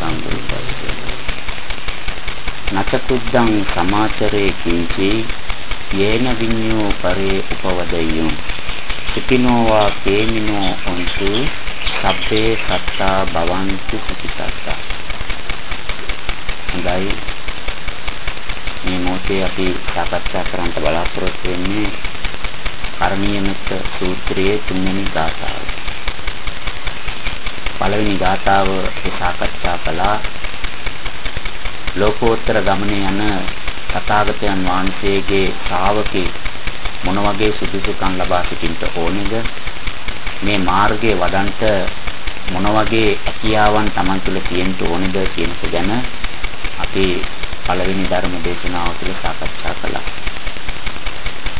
සම්බුද්දස්ස නචතුද්දං සමාචරේ කිංචේ යේන විඤ්ඤෝ පරේ උපවදය්‍යෝ. සුඛිනෝ වා කේමිනෝ හොන්තු සබ්බේ සත්තා භවන්තු සුඛිතස්සා හොඳයි. මේ මොහොතේ අපි සාකච්ඡා කරන්න බලාපොරොත්තු වෙන්නේ කර්මීය මෙත්ත සූත්‍රයේ තුන්වෙනි ගාථාව. පළවෙනි ගාථාව ඒ සාකච්ඡා කළා ලෝකෝත්තර ගමනේ යන තථාගතයන් වහන්සේගේ ශ්‍රාවකේ මොන වගේ සුදුසුකම් ලබා සිටින්න ඕනේද මේ මාර්ගයේ වඩන්ට මොන වගේ හැකියාවන් Taman තුල තියෙන්න ඕනේද කියන එක ගැන අපි පළවෙනි ධර්ම දේශනාව තුළ සාකච්ඡා කළා.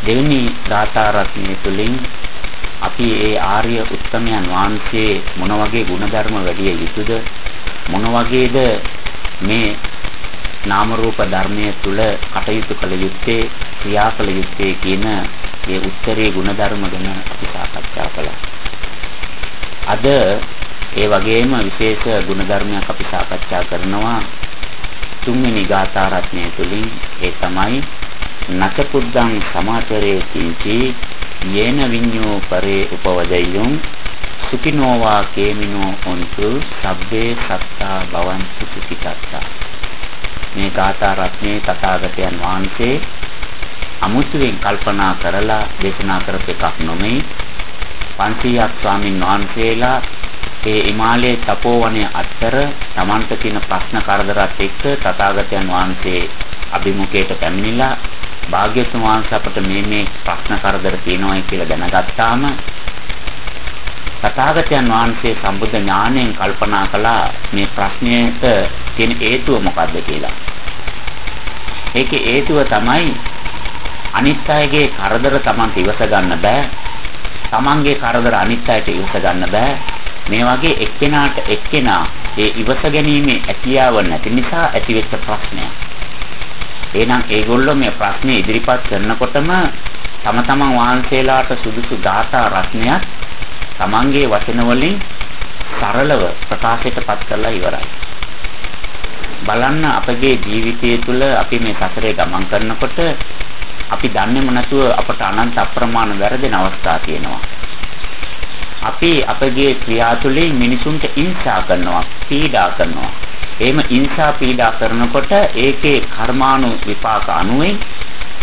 දෙවෙනි ගාථා රත්නය තුළින් අපි ඒ ආර්ය උත්තමයන් වහන්සේ මොන වගේ ගුණධර්ම වැඩි යුතුද මොන වගේද මේ නාම රූප ධර්මයේ තුල කටයුතු කළ යුත්තේ ක්‍රියා කළ යුත්තේ කියන ඒ උත්තරී ගුණධර්ම ගැන අපි සාකච්ඡා කළා. අද ඒ වගේම විශේෂ ගුණධර්මයක් අපි සාකච්ඡා කරනවා තුන්වෙනි ගාථා රත්නය තුලින් ඒ තමයි නචකුද්දං සමාචරේ කිංචි යේන විඤ්ඤෝ පරේ උපවදෙය්‍යං සුඛිනෝවා කේමිනෝ ඔන්තු සබ්බේ සත්තා භවන්තු සුඛිතස්සා මේ ගාථා රත්නේ තථාගතයන් වහන්සේ අමුතුවෙන් කල්පනා කරලා දේශනා කරපු එකක් නොමේ 500ක් ස්වාමින් වහන්සේලා ඒ හිමාලයේ තපෝවනයේ අතර Tamanta තියෙන ප්‍රශ්න කරදරات එක්ක තථාගතයන් වහන්සේ අභිමුඛයට පැමිණිලා භාග්‍යතුන් වහන්සේ අපට මේ මේ ප්‍රශ්න කරදර තියෙනවා කියලා දැනගත්තාම තථාගතයන් වහන්සේ සම්බුද්ධ ඥාණයෙන් කල්පනා කළා මේ ප්‍රශ්නයට තියෙන හේතුව මොකද්ද කියලා. ඒකේ හේතුව තමයි අනිත් අයගේ කරදර Taman ඉවස ගන්න බෑ. Tamanගේ කරදර අනිත් අයට ඉවස ගන්න බෑ. මේ වගේ එක්කෙනාට එක්කෙනා ඒ ඉවස ගැනීමේ හැකියාව නැති නිසා ඇතිවෙච්ච ප්‍රශ්නයක්. එහෙනම් ඒගොල්ලෝ මේ ප්‍රශ්නේ ඉදිරිපත් කරනකොටම තම තමන් වහන්සේලාට සුදුසු ධාතා රත්නයක් තමන්ගේ වචන වලින් සරලව ප්‍රකාශයටපත් කරලා ඉවරයි. බලන්න අපගේ ජීවිතය තුළ අපි මේ සසරේ ගමන් කරනකොට අපි දන්නේම නැතුව අපට අනන්ත අප්‍රමාණ වැරදෙන අවස්ථා තියෙනවා. අපි අපගේ ක්‍රියා තුළින් මිනිසුන්ට ඉන්සා කරනවා, පීඩා කරනවා. එහෙම ඉන්සා පීඩා කරනකොට ඒකේ කර්මානු විපාක අනුවෙන්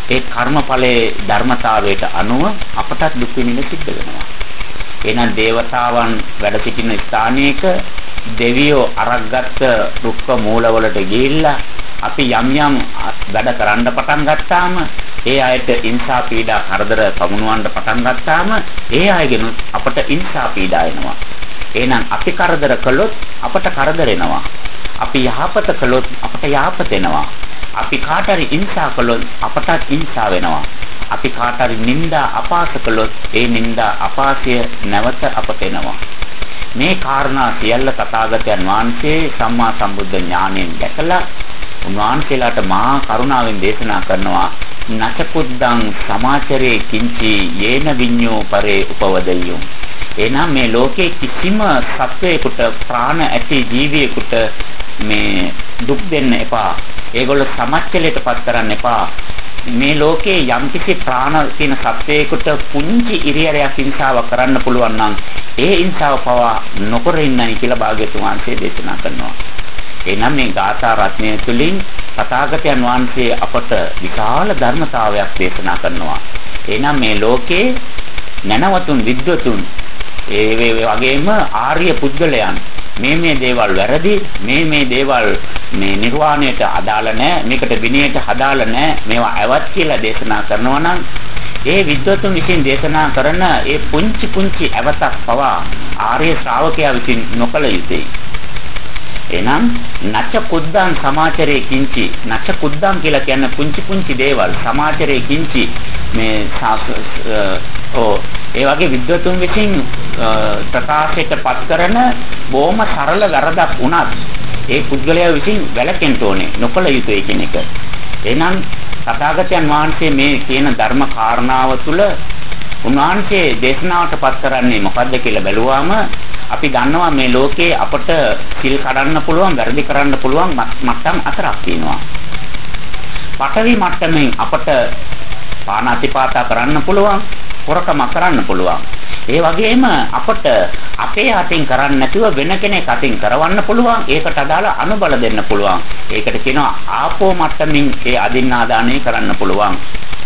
ඒ කර්මඵලයේ ධර්මතාවයට අනුව අපටත් දුක් විඳින්න සිද්ධ වෙනවා. එහෙනම් දේවතාවන් වැඩ සිටින ස්ථානයක දෙවියෝ අරක්ගත්ත දුක්ඛ මූලවලට ගිහිල්ලා අපි යම් යම් වැඩ කරන්න පටන් ගත්තාම ඒ අයට ඉන්සා පීඩා කරදර පමුණවන්න පටන් ගත්තාම ඒ අයගෙන අපට ඉන්සා පීඩා එනවා. එහෙනම් අපි කරදර කළොත් අපට කරදර එනවා. අපි යහපත කළොත් අපට යහපත එනවා. අපි කාට හරි ඉන්සා කළොත් අපටත් ඉන්සා වෙනවා. අපි කාට හරි නිନ୍ଦා අපාස කළොත් ඒ නිନ୍ଦා අපාසය නැවත අපට එනවා. මේ කාරණා සියල්ල තථාගතයන් වහන්සේ සම්මා සම්බුද්ධ ඥාණයෙන් දැකලා උන්වහන්සේලාට මහා කරුණාවෙන් දේශනා කරනවා නචකුද්දං සමාචරේ කිංචි යේන විඤ්ඤෝ පරේ උපවදෙය්‍යෝ එනම් මේ ලෝකේ කිසිම සත්වයකට ප්‍රාණ ඇති ජීවියෙකුට මේ දුක් දෙන්න එපා. ඒගොල්ලෝ සමච්චලයට පත් කරන්න එපා. මේ ලෝකේ යම්කිසි ප්‍රාණ කියන සත්වයකට පුංචි ඉරියරයක් හිංසාවක් කරන්න පුළුවන් නම් ඒ හිංසාව පවා නොකර ඉන්නයි කියලා භාග්‍යතුන් වහන්සේ දේශනා කරනවා. එනම් මේ ගාථා රත්නය තුළින් තථාගතයන් වහන්සේ අපට විශාල ධර්මතාවයක් දේශනා කරනවා. එනම් මේ ලෝකේ නැනවතුන් විද්වතුන් ඒ වගේම ආර්ය පුද්ගලයන් මේ මේ දේවල් වැරදි මේ මේ දේවල් මේ නිර්වාණයට අදාළ නැහැ මේකට විනයට අදාළ නැහැ මේවා ඇවත් කියලා දේශනා කරනවා නම් ඒ විද්වතුන් විසින් දේශනා කරන ඒ පුංචි පුංචි ඇවතක් පවා ආර්ය ශ්‍රාවකයා විසින් නොකළ යුතුයි. එහෙනම් නච්ච කුද්දං සමාචරේ කිංචි. නච්ච කුද්දං කියලා කියන්නේ පුංචි පුංචි දේවල්. සමාචරේ කිංචි. මේ ඕ ඒ වගේ විද්වතුන් විසින් ප්‍රකාශයටපත් කරන බොහොම සරල වැරදක් වුණත් ඒ පුද්ගලයා විසින් වැළකෙන්න ඕනේ නොකළ යුතුයි කියන එක. එහෙනම් තථාගතයන් වහන්සේ මේ කියන ධර්ම කාරණාව තුළ උන්වහන්සේ දේශනාවටපත් කරන්නේ මොකද්ද කියලා බැලුවාම අපි දන්නවා මේ ලෝකේ අපට සිල් කඩන්න පුළුවන්, වැරදි කරන්න පුළුවන් මට්ටම් හතරක් තියෙනවා. පටවි මට්ටමින් අපට පානාතිපාතා කරන්න පුළුවන් හොරකම කරන්න පුළුවන්. ඒ වගේම අපට අපේ අතින් කරන්නේ නැතුව වෙන කෙනෙක් අතින් කරවන්න පුළුවන්. ඒකට අදාළ අනුබල දෙන්න පුළුවන්. ඒකට කියනවා ආපෝ මට්ටමින් ඒ අදින්නාදානය කරන්න පුළුවන්.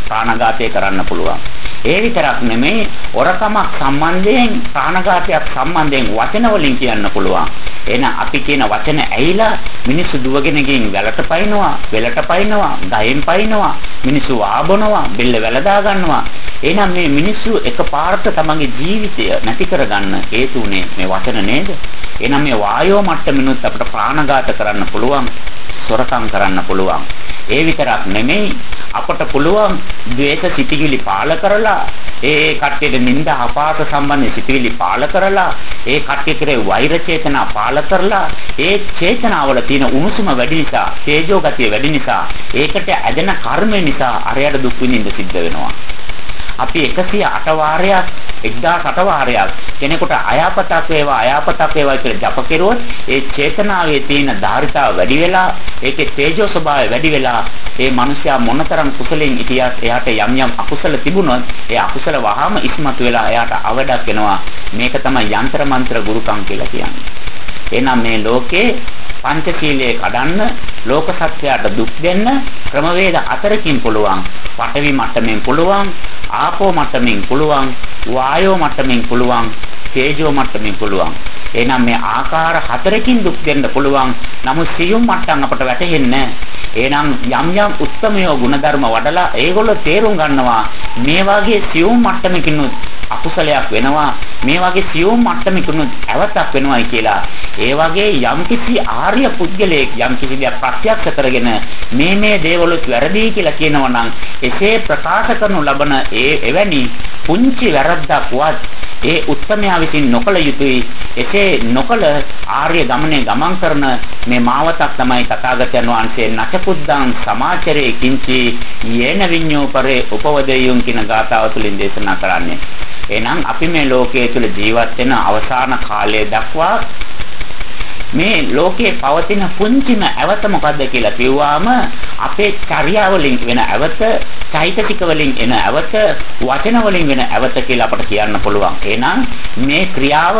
ප්‍රාණඝාතය කරන්න පුළුවන්. ඒ විතරක් නෙමෙයි ඔරකමක් සම්බන්ධයෙන් ප්‍රාණඝාතයක් සම්බන්ධයෙන් වචන වලින් කියන්න පුළුවන්. එහෙනම් අපි කියන වචන ඇහිලා මිනිස්සු දුවගෙන ගින් වැලට පයින්නවා, වෙලට පයින්නවා, ගහෙන් පයින්නවා, මිනිස්සු ආබනවා, බෙල්ල වැලදා ගන්නවා. එහෙනම් මේ මිනිස්සු එකපාරට තමන්ගේ ජීවිතය නැති කරගන්න හේතු උනේ මේ වචන නේද? එහෙනම් මේ වායෝ මට්ටමිනුත් අපිට ප්‍රාණඝාත කරන්න පුළුවන්. සොරකම් කරන්න පුළුවන්. ඒ විතරක් නෙමෙයි අපට පුළුවන් ද්වේෂ සිටිවිලි පාල කරලා ඒ කට්ටියට නිന്ദා අපාස සම්බන්ධ සිටිවිලි පාල කරලා ඒ කට්ටිය කරේ වෛර චේතනා පාල කරලා ඒ චේතනාවල තියෙන උණුසුම වැඩි නිසා තේජෝ ගතිය වැඩි නිසා ඒකට ඇදෙන කර්මය නිසා අරයට දුක් විඳින්න සිද්ධ වෙනවා. අපි 108 වාරයක් 1008 වාරයක් කෙනෙකුට අයාපතක් වේවා අයාපතක් වේවා කියලා ජප කෙරුවොත් ඒ චේතනාවේ තියෙන ධාරිතාව වැඩි වෙලා ඒකේ තේජෝ ස්වභාවය වැඩි වෙලා ඒ මනුස්සයා මොනතරම් කුසලෙන් හිටියත් එයාට යම් යම් අකුසල තිබුණොත් ඒ අකුසල වහාම ඉස්මතු වෙලා එයාට අවඩක් වෙනවා. මේක තමයි යంత్ర මන්ත්‍ර ගුරුකම් කියලා කියන්නේ. එහෙනම් මේ ලෝකේ පංචශීලයේ කඩන්න ලෝක සත්‍යයට දුක් දෙන්න ක්‍රමවේද හතරකින් පුළුවන්. පඨවි මට්ටමින් පුළුවන්, ආපෝ මට්ටමින් පුළුවන්, වායෝ මට්ටමින් පුළුවන්, තේජෝ මට්ටමින් පුළුවන්. එහෙනම් මේ ආකාර හතරකින් දුක් දෙන්න පුළුවන්. නමුත් සියුම් මට්ටම් අපට වැටහෙන්නේ එහෙනම් යම් යම් උත්තරමයෝ ಗುಣධර්ම වඩලා ඒගොල්ලෝ තේරුම් ගන්නවා මේ වගේ සියුම් මට්ටමකින් අකුසලයක් වෙනවා. මේ වගේ සියුම් මට්ටමකින් ඇවතක් වෙනවායි කියලා. ඒ වගේ යම්කිසි ආර්ය පුද්ගලයෙක් යම්කිසි දෙයක් ප්‍රත්‍යක්ෂ කරගෙන මේ මේ දේවලුත් වැරදි කියලා කියනවා නම් එසේ ප්‍රකාශ කරනු ලබන ඒ එවැනි පුංචි වැරද්දක් වත් ඒ උත්තරමයා විසින් නොකළ යුතුයි. එසේ නොකළ ආර්ය ගමනේ ගමන් කරන මේ මාවතක් තමයි තථාගතයන් වහන්සේ නචපුද්දාං සමාචරේ කිංචි යේන විඤ්ඤෝ පරේ උපවදෙයුන් කියන ගාථාව තුළින් දේශනා කරන්නේ. එහෙනම් අපි මේ ලෝකයේ තුල ජීවත් වෙන අවසාන කාලය දක්වා මේ ලෝකයේ පවතින පුංචිම ඇවත මොකද්ද කියලා කිව්වාම අපේ චර්යාව වලින් වෙන ඇවත, චෛතසික වලින් එන ඇවත, වචන වලින් වෙන ඇවත කියලා අපට කියන්න පුළුවන්. එහෙනම් මේ ක්‍රියාව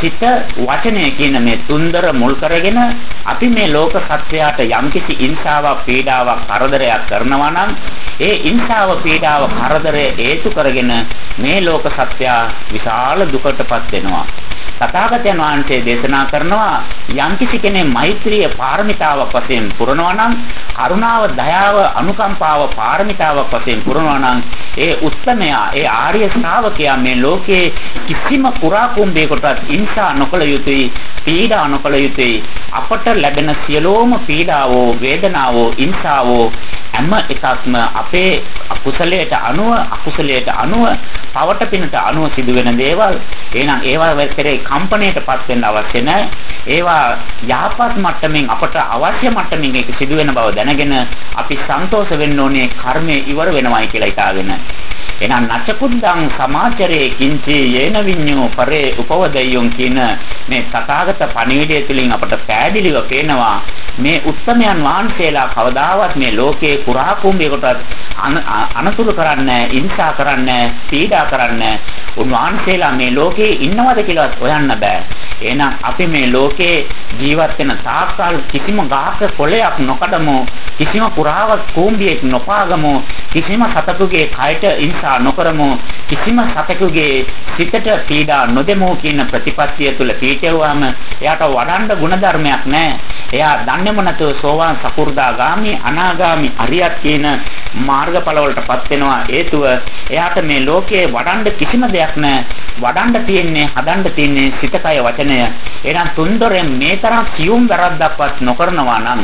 සිත වචනය කියන මේ තුන්දර මුල් කරගෙන අපි මේ ලෝක සත්‍යයට යම්කිසි ඉන්සාවක්, පීඩාවක්, කරදරයක් කරනවා නම් ඒ ඉන්සාව, පීඩාව, කරදරය හේතු කරගෙන මේ ලෝක සත්‍ය විශාල දුකටපත් වෙනවා. තථාගතයන් වහන්සේ දේශනා කරනවා යම්කිසි කෙනෙක් මෛත්‍රිය පාරමිතාවක් වශයෙන් පුරනවා නම් කරුණාව දයාව අනුකම්පාව පාරමිතාවක් වශයෙන් පුරනවා නම් ඒ උත්තමයා ඒ ආර්ය ශ්‍රාවකයා මේ ලෝකේ කිසිම කුරා කුඹේකටත් ඉන්සා නොකළ යුතුයි පීඩා නොකළ යුතුයි. අපට ලැබෙන සියලෝම පීඩාවෝ වේදනාවෝ ඉන්සාවෝ හැම එකක්ම අපේ අකුසලයට අනුව අකුසලයට අනුව පවට පිනට අනුව සිදුවෙන දේවල්. එහෙනම් ඒවා කෙරේ කම්පණයටපත් වෙන්න අවශ්‍ය නැහැ. ඒවා යහපත් මට්ටමින් අපට අවශ්‍ය මට්ටමින් ඒක සිදුවෙන බව දැනගෙන අපි සන්තෝෂ වෙන්න ඕනේ කර්මය ඉවර වෙනවයි කියලා හිතාගෙන. එහෙනම් නචකුද්දං සමාචරේ කිංචි යේන විඤ්ඤෝ පරේ උපවදයොන් කියන මේ තථාගත පණිවිඩය තුලින් අපට පෑදිලිව පේනවා මේ උත්තමයන් වහන්සේලා කවදාවත් මේ ලෝකේ කුරා කුඹයකටත් අනතුරු කරන්නේ ඉන්සා කරන්නේ පීඩා කරන්නේ උන්වහන්සේලා මේ ලෝකේ ඉන්නවද කියලාත් හොයන්න බෑ. එහෙනම් අපි මේ ලෝකේ ජීවත් වෙන තාක්කල් කිසිම ගහක කොළයක් නොකඩමු, කිසිම පුරාවක් කූඹියක් නොපාගමු, කිසිම සතෙකුගේ කයට ඉන්සා නොකරමු, කිසිම සතෙකුගේ සිතට පීඩා නොදෙමු කියන ප්‍රතිපත්තිය තුල පිටේවාම එයාට වඩන්න ಗುಣධර්මයක් නැහැ. එයා දන්නේම නැතුව සෝවාන් සකු르දාගාමි අනාගාමි අරියත් කියන මාර්ගඵලවලටපත් වෙනවා. හේතුව එයාට මේ ලෝකේ වඩන්න කිසිම දෙයක් නැහැ. වඩන්න තියෙන්නේ හදන්න තියෙන්නේ සිතකය වචනය. එහෙනම් තුන්දොරෙන් මේ තරම් සියුම් වැරද්දක්වත් නොකරනවා නම්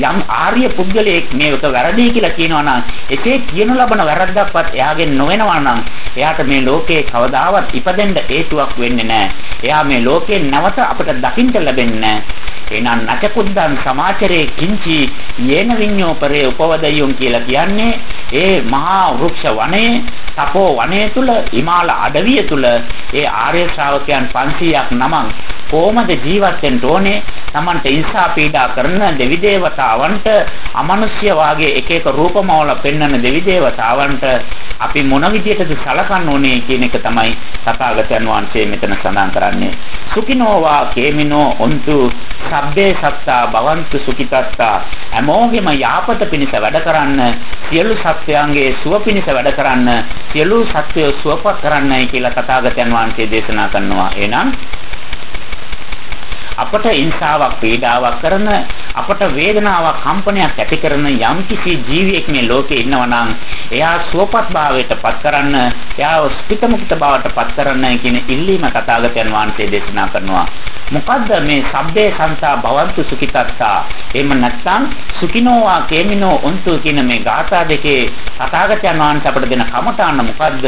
යම් ආර්ය පුද්ගලයෙක් මේක වැරදි කියලා කියනවා නම් එසේ කියනු ලබන වැරද්දක්වත් එයාගෙන් නොවෙනවා නම් එයාට මේ ලෝකේ කවදාවත් ඉපදෙන්න හේතුවක් වෙන්නේ නැහැ. එයා මේ ලෝකේ නැවත අපිට දකින්න ලැබෙන්නේ නැහැ. එහෙනම් නචකුද්දන් සමාචරේ කිංචි යේන විඤ්ඤෝ පරේ උපවදයුම් කියලා කියන්නේ ඒ මහා වෘක්ෂ වනයේ තපෝ වනයේ තුල හිමාල අඩවිය තුල ඒ ආර්ය ශ්‍රාවකයන් 500ක් නමක් කොහොමද ජීවත් වෙන්න ඕනේ? Tamante ඉන්සා පීඩා කරන දෙවි දේවතාවන්ට අමනුෂ්‍ය වාගේ එක එක රූපමවල පෙන්වන දෙවි දේවතාවන්ට අපි මොන විදියටද සලකන්න ඕනේ කියන එක තමයි තථාගතයන් වහන්සේ මෙතන සඳහන් කරන්නේ. සුඛිනෝවා කේමිනෝ ඔන්තු සබ්බේ සත්තා භවන්තු සුඛිතත්තා හැමෝගෙම යාපත පිණිස වැඩ කරන්න සියලු සත්වයන්ගේ සුව පිණිස වැඩ කරන්න සියලු සත්වයෝ සුවපත් කරන්නයි කියලා තථාගතයන් වහන්සේ දේශනා කරනවා. එහෙනම් අපට හිංසාවක් පීඩාවක් කරන අපට වේදනාවක් කම්පනයක් ඇති කරන යම්කිසි ජීවියෙක් මේ ලෝකේ ඉන්නවා නම් එයා සුවපත් භාවයට පත් කරන්න එයා ස්පිතමුක්ත භාවයට පත් කරන්න කියන ඉල්ලීම තථාගතයන් වහන්සේ දේශනා කරනවා. මොකද්ද මේ සබ්බේ සංසා භවන්තු සුඛිතත්තා? එහෙම නැත්නම් සුඛිනෝවා කේමිනෝ උන්තු කියන මේ ගාථා දෙකේ තථාගතයන් වහන්සේ අපට දෙන කමඨාන මොකද්ද?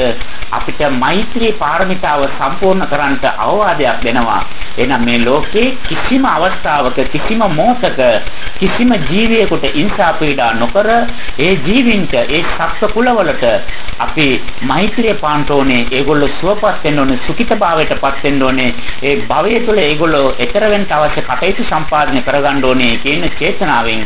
අපිට මෛත්‍රී පාරමිතාව සම්පූර්ණ කරන්නට අවවාදයක් දෙනවා. එහෙනම් මේ ලෝකේ කිසිම අවස්ථාවක කිසිම මොහතක කිසිම ජීවියෙකුට ඉන්සා පීඩා නොකර ඒ ජීවින්ට ඒ සත්ත්ව කුලවලට අපි මෛත්‍රිය පාන්ට ඕනේ ඒගොල්ලෝ සුවපත් වෙන්න ඕනේ සුඛිතභාවයටපත් වෙන්න ඕනේ ඒ භවය තුළ ඒගොල්ලෝ ඊතර වෙන්න අවශ්‍ය කටයුතු සම්පාදනය කරගන්න ඕනේ කියන චේතනාවෙන්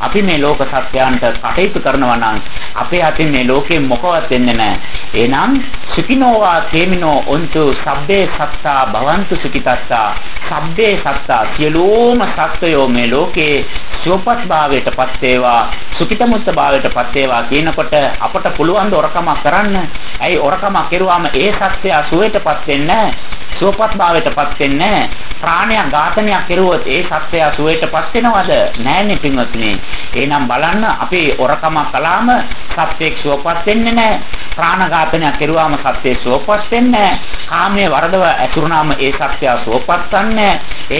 අපි මේ ලෝක සත්‍යයන්ට කටයුතු කරනවා නම් අපේ අතින් මේ ලෝකේ මොකවත් වෙන්නේ නැහැ. එහෙනම් සුඛිනෝවා තේමිනෝ උන්තු සබ්බේ සත්තා භවන්තු සුඛිතස්සා සබ්බේ සත්තා සියලුම සත්වයෝ මේ ලෝකේ සුවපත් භාවයටපත් වේවා සුඛිතමුත්ත භාවයටපත් වේවා කියනකොට අපට පුළුවන් ද ඔරකමක් කරන්න. ඇයි ඔරකමක් කෙරුවාම ඒ සත්‍යය සුවයටපත් වෙන්නේ සුවපත් භාවයටපත් වෙන්නේ ප්‍රාණයක් ඝාතනයක් කෙරුවොත් ඒ සත්‍යය සුවයටපත් වෙනවද? නෑනේ පින්වත්නි. එහෙනම් බලන්න අපි ඔරකමක් කළාම සත්‍යෙක් සුවපත් වෙන්නේ නැහැ. ප්‍රාණඝාතනයක් කෙරුවාම සත්‍යෙ සුවපත් වෙන්නේ නැහැ. කාමයේ වරදව ඇතුරුනාම ඒ සත්‍යය සුවපත් වන්නේ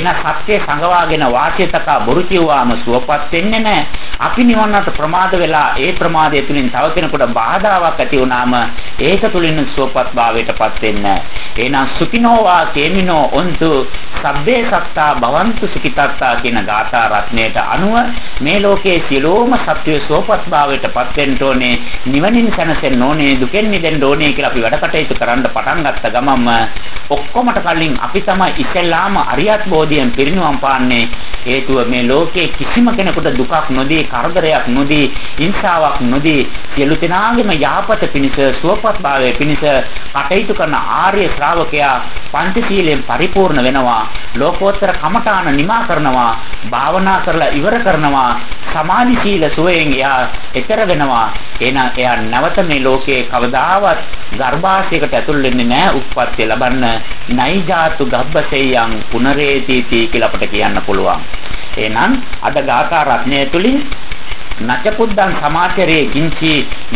එහෙනම් සත්‍ය සංගවාගෙන වාසියතක බොරු කිව්වාම සුවපත් වෙන්නේ නැහැ. අපි නිවන්නට ප්‍රමාද වෙලා ඒ ප්‍රමාදය තුලින් තව කෙනෙකුට බාධාවක් ඇති වුනාම ඒක තුලින් සුවපත් භාවයටපත් වෙන්නේ නැහැ. එහෙනම් සුඛිනෝවා කේමිනෝ ඔන්තු සබ්බේ සත්තා භවන්තු සුඛිතත්තා කියන ගාථා රත්නයට අනුව මේ ලෝකයේ සියලුම සත්වය සුවපත් භාවයටපත් වෙන්න ඕනේ. නිවනින් සැනසෙන්න ඕනේ, දුකෙන් මිදෙන්න ඕනේ කියලා අපි වැඩ කටයුතු කරන්න පටන් ගත්ත ගමන්ම ඔක්කොමට කලින් අපි තමයි ඉස්සෙල්ලාම අරියත් බෝධියෙන් පිරිනුවම් පාන්නේ. හේතුව මේ ලෝකයේ කිසිම කෙනෙකුට දුකක් නොදී, කරදරයක් නොදී, හිංසාවක් නොදී සියලු දෙනාගේම යහපත පිණිස, සුවපත් භාවය පිණිස කටයුතු කරන ආර්ය ශ්‍රාවකයා පංචශීලයෙන් පරිපූර්ණ වෙනවා. ලෝකෝත්තර කමඨාන නිමා කරනවා. භාවනා කරලා ඉවර කරනවා. සමාධි සීල සුවයෙන් එයා එතර වෙනවා. එහෙනම් එයා නැවත මේ ලෝකයේ කවදාවත් ගර්භාෂයකට ඇතුල් වෙන්නේ නැහැ. උත්පත්ති ලබන්න නයිජාතු ගබ්බසෙයං පුනරේතිති කියලා අපට කියන්න පුළුවන්. එහෙනම් අද ගාථා රත්නය තුලින් නචකුද්දං සමාචරයේ කිංචි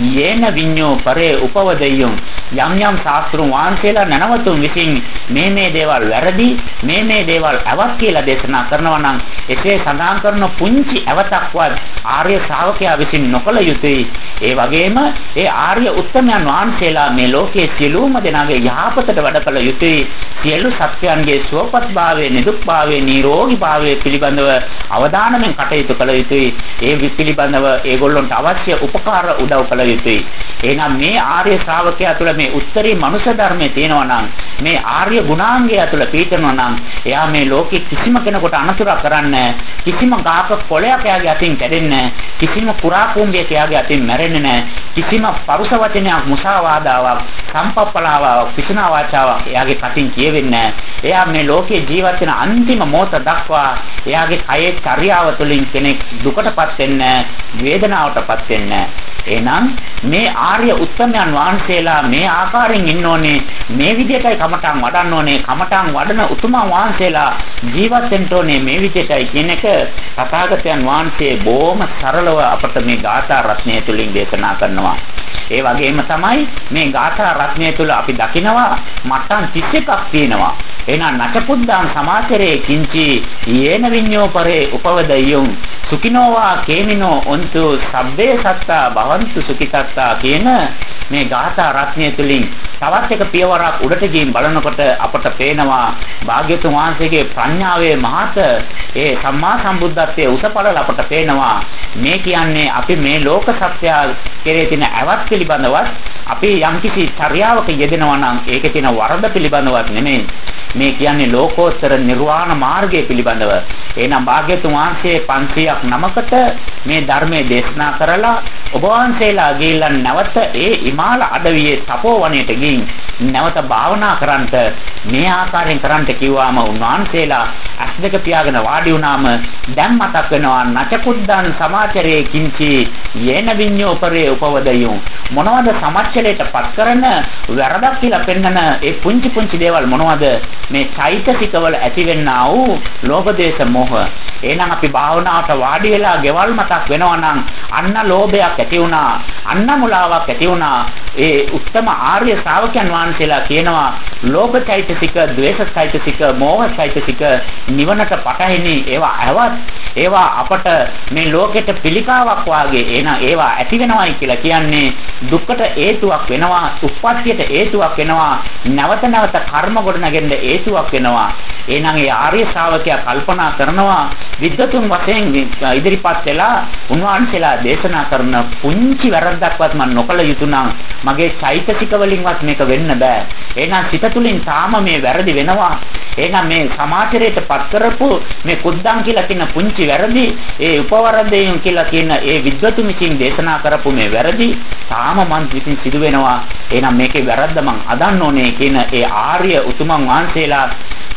යේන විඤ්ඤෝ පරේ උපවදෙය්‍යං යම් යම් ශාස්ත්‍රුන් වහන්සේලා නැනවතුන් විසින් මේ මේ දේවල් වැරදි මේ මේ දේවල් අවස් කියලා දේශනා කරනවා නම් එසේ සඳහන් කරන පුංචි අවතක්වත් ආර්ය ශ්‍රාවකයා විසින් නොකළ යුතුයි. ඒ වගේම ඒ ආර්ය උත්තමයන් වහන්සේලා මේ ලෝකයේ සියලුම දෙනාගේ යහපතට වැඩ කළ යුතුයි. සියලු සත්‍යයන්ගේ සුවපත්භාවයේ නිදුක්භාවයේ නිරෝගීභාවයේ පිළිබඳව අවධානයෙන් කටයුතු කළ යුතුයි. ඒ පිළිබඳ පිළිබඳව ඒගොල්ලන්ට අවශ්‍ය උපකාර උදව් කළ යුතුයි. එහෙනම් මේ ආර්ය ශ්‍රාවකයා තුළ මේ උත්තරී මනුෂ්‍ය ධර්මයේ තියෙනවා නම් මේ ආර්ය ගුණාංගය තුළ පිටනවා නම් එයා මේ ලෝකෙ කිසිම කෙනෙකුට අනතුරක් කරන්නේ කිසිම ගාක කොළයක් එයාගේ අතින් කැඩෙන්නේ කිසිම කුරා කුඹියක් එයාගේ අතින් මැරෙන්නේ නැහැ. කිසිම පරුෂ වචනයක් මුසාවාදාවක් සම්පප්පලාවක් පිසුනා වාචාවක් එයාගේ කටින් කියවෙන්නේ එයා මේ ලෝකේ ජීවත් වෙන අන්තිම මොහොත දක්වා එයාගේ කයේ චර්යාව තුළින් කෙනෙක් දුකටපත් වෙන්නේ වේදනාවටපත් වෙන්නේ එහෙනම් මේ ආර්ය උත්තමයන් වහන්සේලා මේ ආකාරයෙන් ඉන්න ඕනේ මේ විදිහටයි කමඨං වඩන්න ඕනේ කමඨං වඩන උතුමන් වහන්සේලා ජීවත් වෙන්න ඕනේ මේ විදිහටයි කියන එක තථාගතයන් වහන්සේ බොහොම සරලව අපට මේ ගාථා රත්නය තුලින් දේශනා කරනවා. ඒ වගේම තමයි මේ ගාථා රත්නය තුල අපි දකිනවා මට්ටම් 31ක් තියෙනවා. එහෙනම් නචපුද්දාං සමාචරේ කිංචි යේන විඤ්ඤෝ පරේ උපවදයුම් සුඛිනෝවා කේමිනෝ ඔන්තු සබ්බේ සත්තා භවන්තු සුඛිතත්තා කියන මේ ගාථා රත්නය තුලින් තවත් එක පියවරක් උඩට ගිහින් බලනකොට අපට පේනවා භාග්‍යතුන් වහන්සේගේ ප්‍රඥාවේ මහත ඒ සම්මා සම්බුද්ධත්වයේ උසපළල අපට පේනවා මේ කියන්නේ අපි මේ ලෝක සත්‍ය කෙරේ තියෙන ඇවත් පිළිබඳවත් අපි යම්කිසි චර්යාවක යෙදෙනවා නම් ඒකේ තියෙන වරද පිළිබඳවත් නෙමෙයි මේ කියන්නේ ලෝකෝත්තර නිර්වාණ මාර්ගය පිළිබඳව. එහෙනම් භාග්‍යතුන් වහන්සේ 500ක් නමකට මේ ධර්මයේ දේශනා කරලා ඔබ වහන්සේලා ගිහිල්ලා නැවත ඒ හිමාල අඩවියේ තපෝවනයට ගිහින් නැවත භාවනා කරන්ට මේ ආකාරයෙන් කරන්ට කිව්වාම උන්වහන්සේලා අස් දෙක පියාගෙන වාඩි වුණාම දැන් මතක් වෙනවා නචකුද්දාන සමාචරයේ කිංචි යේන විඤ්ඤෝ පරේ උපවදයුම් මොනවද සමච්චලයටපත් කරන වැරදක් කියලා පෙන්නන ඒ පුංචි පුංචි දේවල් මොනවද? මේ චෛතසිකවල ඇතිවෙනා වූ ලෝභ දේශ මොහ. එහෙනම් අපි භාවනාවට වාඩි වෙලා ගෙවල් මතක් වෙනවා නම් අන්න ලෝභයක් ඇති වුණා. අන්න මුලාවක් ඇති වුණා. ඒ උත්තම ආර්ය ශ්‍රාවකයන් වහන්සේලා කියනවා ලෝභ චෛතසික ද්වේෂ චෛතසික මෝහ චෛතසික නිවනට පටහැනි ඒවා ඇවත් ඒවා අපට මේ ලෝකෙට පිළිකාවක් වාගේ එන ඒවා ඇති වෙනවයි කියලා කියන්නේ දුක්කට හේතුවක් වෙනවා උප්පත්තියට හේතුවක් වෙනවා නැවත නැවත කර්ම ගොඩනගෙන්න හේතුවක් වෙනවා. එහෙනම් ඒ ආර්ය ශ්‍රාවකයා කල්පනා කරනවා විද්වතුන් වශයෙන් ඉදිරිපත් වෙලා උන්වහන්සේලා දේශනා කරන පුංචි වැරද්දක්වත් මම නොකළ යුතු නම් මගේ චෛතසික වලින්වත් මේක වෙන්න බෑ. එහෙනම් සිත තුලින් තාම මේ වැරදි වෙනවා. එහෙනම් මේ සමාචරයටපත් කරපු මේ කුද්දම් කියලා කියන පුංචි වැරදි, ඒ උපවරදයෙන් කියලා කියන ඒ විද්වතුන් විසින් දේශනා කරපු මේ වැරදි තාම මන් විසින් සිදු වෙනවා. එහෙනම් මේකේ වැරද්ද මං අදන්න ඕනේ කියන ඒ ආර්ය උතුමන් වහන්සේලා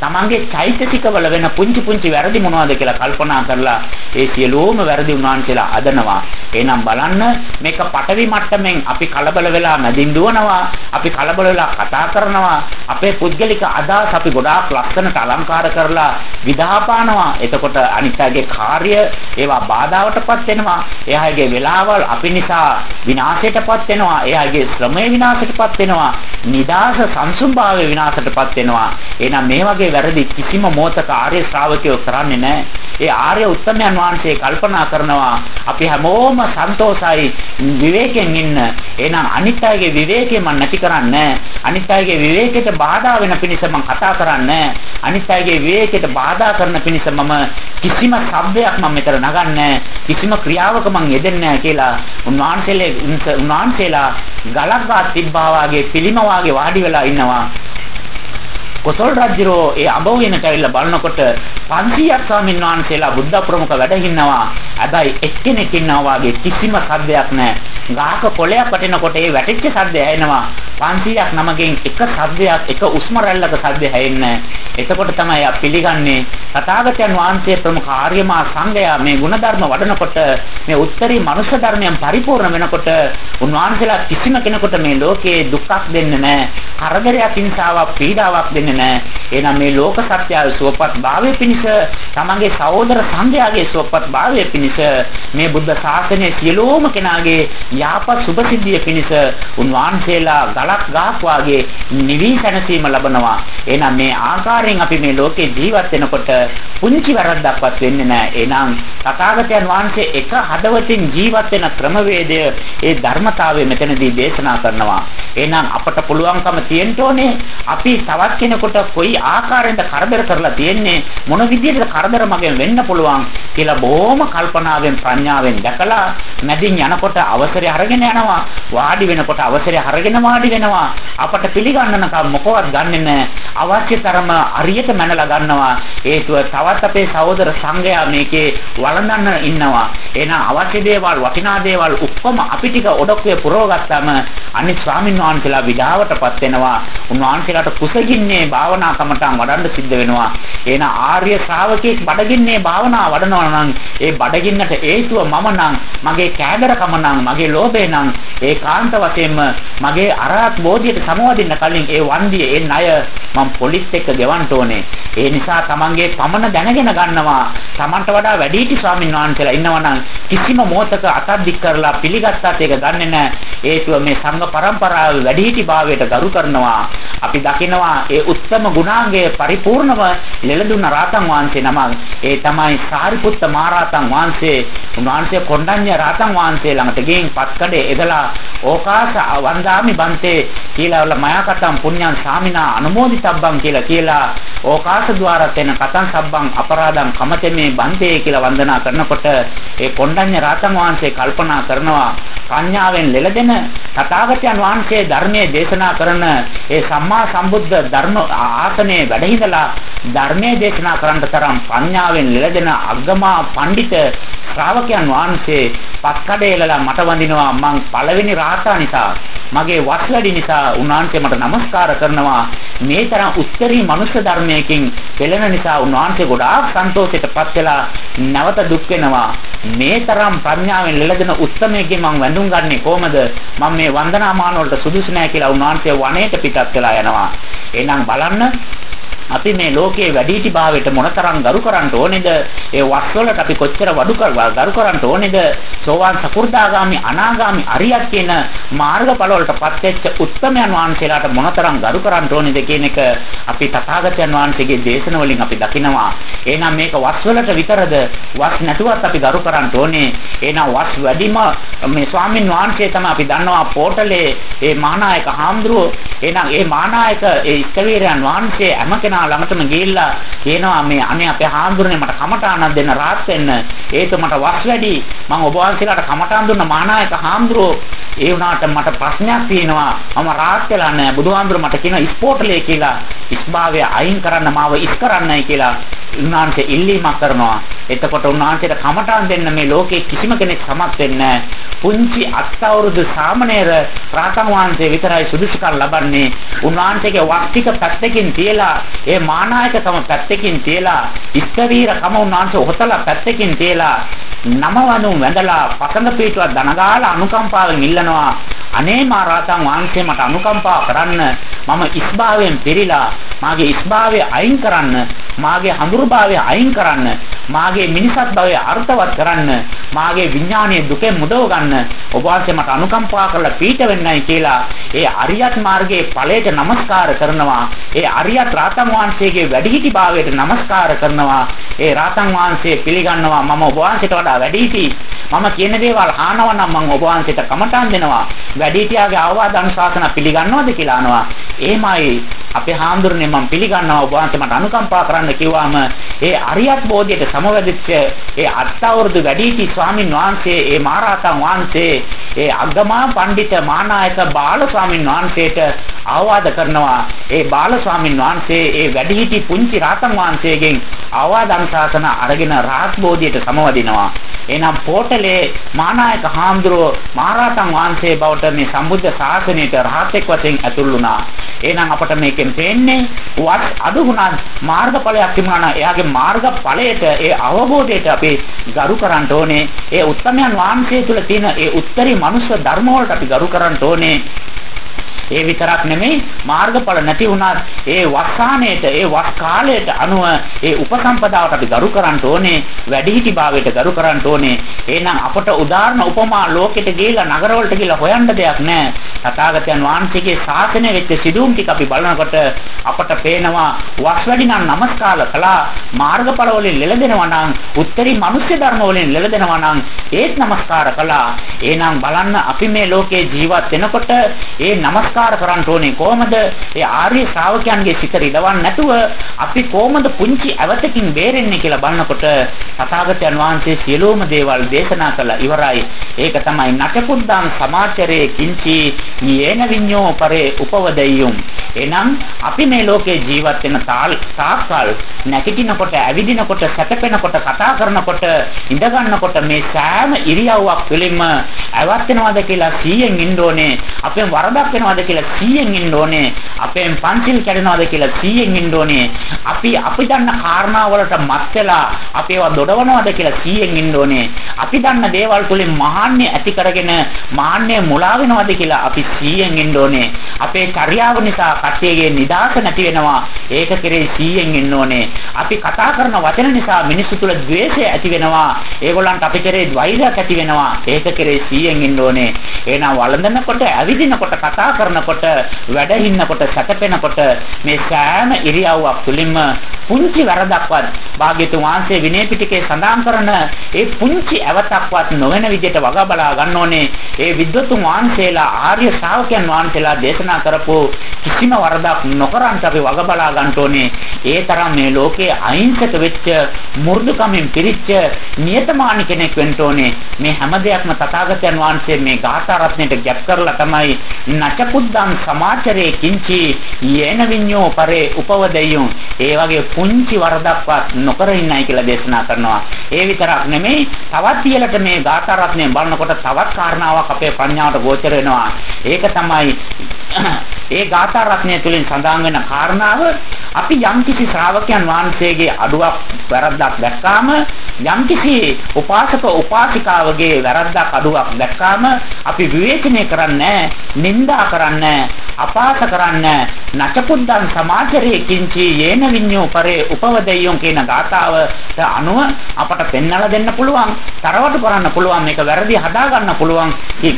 තමන්ගේ චෛතසිකවල වෙන පුංචි පුංචි වැරදි මොනවද කියලා කල්පනා කරලා ඒ සියලුම වැරදි උන්වහන්සේලා අදනවා. එහෙනම් බලන්න මේක පටවි මට්ටමින් අපි කලබල වෙලා නැදින් දුවනවා. අපි කලබල වෙලා කතා කරනවා. අපේ පුද්ගලික අදහස් අපි ගොඩාක් ලස්සනට අලංකාර කරලා විදාපානවා. එතකොට අනිත්‍යගේ කාර්ය ඒවා බාධාවටපත් වෙනවා. එයාගේ වෙලාවල් අපි නිසා විනාශයටපත් වෙනවා. එයාගේ ශ්‍රමය විනාශයටපත් වෙනවා. නිදාස සංසුම්භාවය විනාශයටපත් වෙනවා. එහෙනම් මේ වගේ වැරදි කිසිම මොහතක ආර්ය ශ්‍රාවකයෝ කරන්නේ නැහැ. ඒ ආර්ය උත්තමයන් වහන්සේ කල්පනා කරනවා අපි හැමෝම සන්තෝසයි විවේකයෙන් ඉන්න. එහෙනම් අනිත් අයගේ විවේකය මම නැති කරන්නේ. අනිත් අයගේ විවේකයට බාධා වෙන පිණිස මම කතා කරන්නේ. අනිත් අයගේ විවේකයට බාධා කරන පිණිස මම කිසිම શબ્දයක් මම මෙතන නගන්නේ කිසිම ක්‍රියාවක මම යෙදෙන්නේ කියලා උන්වහන්සේලා උන්වහන්සේලා ගලක් ගා තිබ්බා වාගේ පිළිම වාගේ වාඩි වෙලා ඉන්නවා. කොසල් රජුරෝ ඒ අඹවෙනට ඇවිල්ලා බලනකොට 500ක් ස්වාමීන් වහන්සේලා බුද්ධ ප්‍රමුඛ වැඩ ඉන්නවා. හැබැයි එක්කෙනෙක් ඉන්නවා වගේ කිසිම සද්දයක් නැහැ. ගාක කොළයක් වටිනකොට ඒ වැටිච්ච සද්දය ඇහෙනවා. 500ක් නමකින් එක සද්දයක් එක උස්ම රැල්ලක සද්දය ඇහෙන්නේ එතකොට තමයි ආ පිළිගන්නේ තථාගතයන් වහන්සේ ප්‍රමුඛ ආර්යමා සංඝයා මේ ಗುಣධර්ම වඩනකොට මේ උත්තරී මනුෂ්‍ය ධර්මයන් පරිපූර්ණ වෙනකොට උන්වහන්සේලා කිසිම කෙනෙකුට මේ ලෝකේ දුක්ඛක් දෙන්නේ නැහැ. කරදරයක් හිංසාවක් පීඩාවක් දෙන්නේ වෙන්නේ නැහැ. එහෙනම් මේ ලෝක සත්‍යය සුවපත් භාවයේ පිණිස තමන්ගේ සහෝදර සංඝයාගේ සුවපත් භාවයේ පිණිස මේ බුද්ධ ශාසනයේ සියලුම කෙනාගේ යාපත් සුභසිද්ධිය පිණිස උන්වහන්සේලා ගලක් ගහක් වාගේ නිවි සැනසීම ලබනවා. එහෙනම් මේ ආකාරයෙන් අපි මේ ලෝකේ ජීවත් වෙනකොට පුංචි වැරද්දක්වත් වෙන්නේ නැහැ. එහෙනම් තථාගතයන් වහන්සේ එක හදවතින් ජීවත් වෙන ක්‍රමවේදය ඒ ධර්මතාවය මෙතනදී දේශනා කරනවා. එහෙනම් අපට පුළුවන්කම තියෙන්න ඕනේ අපි තවත් කෙනෙකු කෙනෙකුට කොයි ආකාරයෙන්ද කරදර කරලා තියෙන්නේ? මොන විදිහටද කරදර මගෙන් වෙන්න පුළුවන් කියලා බොහොම කල්පනාවෙන් ප්‍රඥාවෙන් දැකලා මැදින් යනකොට අවසරය අරගෙන යනවා. වාඩි වෙනකොට අවසරය අරගෙන වාඩි වෙනවා. අපට පිළිගන්නනකම් මොකවත් ගන්නෙ නැහැ අවශ්‍ය තරම අරියට මැනලා ගන්නවා. හේතුව තවත් අපේ සහෝදර සංඝයා මේකේ වළඳන්න ඉන්නවා. එහෙනම් අවශ්‍ය දේවල් වටිනා දේවල් ඔක්කොම අපි ටික ඔඩොක්කේ පුරව ගත්තාම අනිත් ස්වාමීන් වහන්සේලා විඩාවටපත් වෙනවා. උන්වහන්සේලාට කුසගින්නේ භාවනා කමටන් වඩන්න සිද්ධ වෙනවා. එන ආර්ය ශ්‍රාවකෙක් බඩගින්නේ භාවනා වඩනවා නම් ඒ බඩගින්නට හේතුව මම නම් මගේ කෑදරකම නම් මගේ ලෝභය නම් ඒකාන්ත වශයෙන්ම මගේ අරහත් බෝධියට සමවදින්න කලින් ඒ වන්දිය ඒ ණය මම පොලිස් එක්ක ගෙවන්න ඕනේ. ඒ නිසා තමන්ගේ පමණ දැනගෙන ගන්නවා. තමන්ට වඩා වැඩිහිටි ස්වාමීන් වහන්සේලා ඉන්නවා නම් කිසිම මොහතක අතක් දික් කරලා පිළිගත්තාට ඒක ගන්නෙ නැහැ. හේතුව මේ සංඝ පරම්පරාවේ වැඩිහිටි භාවයට ගරු කරනවා. අපි දකිනවා ඒ උත්තම ගුණාංගයේ පරිපූර්ණව ලෙලදුන රාතන් වහන්සේ නම ඒ තමයි සාරිපුත්ත මහරහතන් වහන්සේ. උන්වහන්සේ කොණ්ඩඤ්ඤ රාතන් වහන්සේ ළඟට ගිහින් පත්කඩේ එදලා ඕකාස වන්දාමි බන්තේ කියලා වල මයාකතම් පුඤ්ඤං සාමිනා අනුමෝදිතබ්බං කියලා කියලා ඕකාස ద్వාරතෙන කතං සබ්බං අපරාධං කමතෙමේ බන්තේ කියලා වන්දනා කරනකොට ඒ කොණ්ඩඤ්ඤ රාතන් වහන්සේ කල්පනා කරනවා ප්‍රඥාවෙන් ලෙලදෙන තථාගතයන් වහන්සේ ධර්මයේ දේශනා කරන ඒ සම්මා සම්බුද්ධ ධර්ම ආසනයේ වැඩ හිඳලා ධර්මයේ දේශනා කරන්න තරම් ප්‍රඥාවෙන් ලෙලදෙන අග්ගමා පඬිත ශ්‍රාවකයන් වහන්සේ පත්කඩේලලා මට වඳිනවා. මං පළවෙනි රාතා නිසා මගේ වස් වැඩි නිසා උන්වහන්සේ මට নমස්කාර කරනවා. මේ තරම් උත්තරී මනුෂ්‍ය ධර්මයකින් පෙළෙන නිසා උන්වහන්සේ ගොඩාක් සන්තෝෂයටපත් වෙලා නැවත දුක් වෙනවා. මේ තරම් ප්‍රඥාවෙන් ලෙලදෙන උත්තරමයේ මං වැඳුම් ගන්නේ කොහමද? මම මේ වන්දනාමාන වලට සුදුසු නැහැ කියලා උන්වහන්සේ වනයේට පිටත් වෙලා යනවා. එහෙනම් බලන්න අපි මේ ලෝකයේ වැඩිහිටි භාවයට මොනතරම් ගරු කරන්න ඕනේද? ඒ වස්වලට අපි කොච්චර වඩු ගරු කරන්න ඕනේද? සෝවාන් සකු르දාගාමි අනාගාමි අරියත් කියන මාර්ගඵල වලටපත් වෙච්ච උත්තමයන් වහන්සේලාට මොනතරම් ගරු කරන්න ඕනේද කියන එක අපි තථාගතයන් වහන්සේගේ දේශන වලින් අපි දකිනවා. එහෙනම් මේක වස්වලට විතරද? වස් නැතුවත් අපි ගරු කරන්න ඕනේ. එහෙනම් වස් වැඩිම මේ ස්වාමින් වහන්සේ තමයි අපි දන්නවා පෝටලේ ඒ මහානායක හාමුදුරුවෝ එහෙනම් ඒ මහානායක ඒ ඉස්තවීරයන් වහන්සේ හැම කෙනා කෙනා ළඟටම ගිහිල්ලා කියනවා මේ අනේ අපේ හාමුදුරනේ මට කමටානක් දෙන්න රාත් වෙන්න. ඒක මට වස් වැඩි. මම ඔබ වහන්සේලාට කමටාන් දුන්න මානායක හාමුදුරෝ. ඒ වුණාට මට ප්‍රශ්නයක් තියෙනවා. මම රාත් වෙලා නැහැ. බුදුහාමුදුර මට කියන ඉස්පෝටලේ කියලා. ඉස්භාවය අයින් කරන්න මාව ඉස් කරන්නයි කියලා. උන්වහන්සේ ඉල්ලීමක් කරනවා. එතකොට උන්වහන්සේට කමටාන් දෙන්න මේ ලෝකේ කිසිම කෙනෙක් සමත් වෙන්නේ පුංචි අත්අවුරුදු සාමණේර රාතන් වහන්සේ විතරයි සුදුසුකම් ලබන්නේ. උන්වහන්සේගේ වස්තික පැත්තකින් තියලා ඒ මානායකකම පැත්තකින් තියලා ඉස්තරීරකම උන්වහන්සේ හොතලා පැත්තකින් තියලා නම වඳුන් වැඳලා පසඟ පීටුවක් දනගාලා අනුකම්පාවෙන් ඉල්ලනවා. අනේ මා රාතන් වහන්සේ මට අනුකම්පා කරන්න. මම ඉස්භාවයෙන් පිරීලා මාගේ ඉස්භාවය අයින් කරන්න. මාගේ බොරුභාවය අයින් කරන්න මාගේ මිනිසත් භාවය අර්ථවත් කරන්න මාගේ විඥානීය දුකෙන් මුදව ගන්න ඔබ වහන්සේ මට අනුකම්පා කරලා පීඨ වෙන්නයි කියලා ඒ අරියත් මාර්ගයේ ඵලයට নমස්කාර කරනවා ඒ අරියත් රාතන් වහන්සේගේ වැඩිහිටි භාවයට নমස්කාර කරනවා ඒ රාතන් වහන්සේ පිළිගන්නවා මම ඔබ වහන්සේට වඩා වැඩිහිටි මම කියන දේවල් අහනවා නම් මම ඔබ වහන්සේට කමටහන් දෙනවා වැඩිහිටියාගේ අවවාද අනුශාසන පිළිගන්නවද කියලා අහනවා. එහෙමයි අපේ හාමුදුරනේ මම පිළිගන්නවා ඔබ වහන්සේ මට අනුකම්පා කරන්න කිව්වම ඒ අරියත් බෝධියට සමවැදිච්ච ඒ අත්අවුරුදු වැඩිහිටි ස්වාමින් වහන්සේ ඒ මහරහතන් වහන්සේ ඒ අග්ගමා පඬිත මානායක බාල ස්වාමින් වහන්සේට ආවාද කරනවා. ඒ බාල ස්වාමින් වහන්සේ ඒ වැඩිහිටි පුංචි රාතන් වහන්සේගෙන් ආවාද අනුශාසන අරගෙන රාත් බෝධියට සමවදිනවා. එහෙනම් පෝටලේ මානායක හාමුදුරුව මහරහතන් වහන්සේ බවට මේ සම්බුද්ධ ශාසනයට රහතෙක් වශයෙන් ඇතුළු වුණා. එහෙනම් අපට මේකෙන් පේන්නේ වත් අඩු වුණත් මාර්ගඵලයක් තිබුණා නම් එයාගේ මාර්ගඵලයට ඒ අවබෝධයට අපි ගරු කරන්න ඕනේ. ඒ උත්තමයන් වහන්සේ තුල තියෙන ඒ උත්තරී මනුෂ්‍ය ධර්ම වලට අපි ගරු කරන්න ඕනේ. ඒ විතරක් නෙමෙයි මාර්ගඵල නැති වුණත් ඒ වස්සානයේට ඒ වස් කාලයට අනුව ඒ උපසම්පදාවට අපි ගරු කරන්න ඕනේ වැඩිහිටි භාවයට ගරු කරන්න ඕනේ. එහෙනම් අපට උදාහරණ උපමා ලෝකෙට ගිහිලා නගරවලට ගිහිලා හොයන්න දෙයක් නැහැ තථාගතයන් වහන්සේගේ ශාසනය වෙච්ච සිදුවුම් ටික අපි බලනකොට අපට පේනවා වස් වැඩිනම් নমස්කාර කළා මාර්ගඵල වලින් ලෙලදෙනවා නම් උත්තරී මිනිස් ධර්ම වලින් ලෙලදෙනවා නම් ඒත් নমස්කාර කළා. එහෙනම් බලන්න අපි මේ ලෝකේ ජීවත් වෙනකොට ඒ নমස්කාර උපකාර කරන්න ඕනේ කොහොමද? ඒ ආර්ය ශ්‍රාවකයන්ගේ සිත රිදවන්නේ නැතුව අපි කොහොමද පුංචි අවතකින් බේරෙන්නේ කියලා බලනකොට තථාගතයන් වහන්සේ සියලුම දේවල් දේශනා කළා ඉවරයි. ඒක තමයි නටපුද්දාන් සමාචරයේ කිංචි යේන විඤ්ඤෝ පරේ උපවදෙය්‍යුම්. එනම් අපි මේ ලෝකේ ජීවත් වෙන තාල් තාක්කල් නැගිටිනකොට ඇවිදිනකොට සැතපෙනකොට කතා කරනකොට ඉඳ ගන්නකොට මේ සෑම ඉරියව්වක් තුළින්ම ඇවත් වෙනවද කියලා 100න් ඉන්න ඕනේ. අපෙන් වරදක් වෙනවද කියලා 100න් ඉන්න ඕනේ. අපෙන් පන්සිල් කැඩෙනවද කියලා 100න් ඉන්න ඕනේ. අපි අපි දන්න කාරණා වලට මත් වෙලා අපි ඒවා දොඩවනවද කියලා 100න් ඉන්න ඕනේ. අපි දන්න දේවල් තුලින් මහාන්නේ ඇති කරගෙන මහාන්නේ මුලා වෙනවද කියලා අපි 100න් ඉන්න ඕනේ. අපේ චර්යාව නිසා කට්ටියගේ නිදාස නැති වෙනවා. ඒක කෙරේ 100න් ඉන්න ඕනේ. අපි කතා කරන වචන නිසා මිනිස්සු තුල ද්වේෂය ඇති වෙනවා. ඒගොල්ලන්ට අපි කෙරේ වෛරයක් ඇති වෙනවා. ඒක කෙරේ 100න් ඉන්න ඕනේ. එහෙනම් වළඳනකොට, ඇවිදිනකොට, කතා කරනකොට, වැඩ හින්නකොට, සැතපෙනකොට මේ සෑම ඉරියව්වක් තුලින්ම පුංචි වැරදක්වත් භාග්‍යතුන් වහන්සේ විනය පිටකේ සඳහන් කරන ඒ පුංචි ඇවතක්වත් නොවන විදිහට වග බලා ගන්න ඕනේ. ඒ විද්වතුන් වහන්සේලා ආර්ය ශ්‍රාවකයන් වහන්සේලා දේශනා කරපු කිසිම වරදක් නොකරන්ට අපි වග බලා ගන්න ඕනේ. ඒ තරම් මේ ලෝකයේ අහිංසක වෙච්ච මු르දුකමින් පිරිච්ච නියතමානී කෙනෙක් වෙන්න ඕනේ. මේ හැම දෙයක්ම තථාගතයන් වහන්සේ මේ ගාථා රත්නයට ගැප් කරලා තමයි නචකුද්දං සමාචරේ කිංචි යේන විඤ්ඤෝ පරේ උපවදෙයුම්. ඒ වගේ පුංචි වරදක්වත් නොකර ඉන්නයි කියලා දේශනා කරනවා. ඒ විතරක් නෙමෙයි තවත් ඊළට මේ ගාථා රත්නය බලනකොට තවත් කාරණාවක් අපේ ප්‍රඥාවට ගෝචර වෙනවා. ඒක තමයි ඒ ගාථා රත්නය තුලින් සඳහන් වෙන කාරණාව අපි යම්කිසි ශ්‍රාවකයන් වහන්සේගේ අඩුවක් වැරද්දක් දැක්කාම යම්කිසි උපාසක උපාසිකාවගේ වැරද්දක් අඩුවක් දැක්කාම අපි විවේචනය කරන්නේ නින්දා කරන්නේ අපාස කරන්නේ නචකුද්දන් සමාචරයේ කිංචි යේන විඤ්ඤෝ පරේ උපවදෙය්‍යොන් කියන ගාථාවට අනුව අපට පෙන්වලා දෙන්න පුළුවන් තරවට කරන්න පුළුවන් මේක වැරදි හදා ගන්න පුළුවන්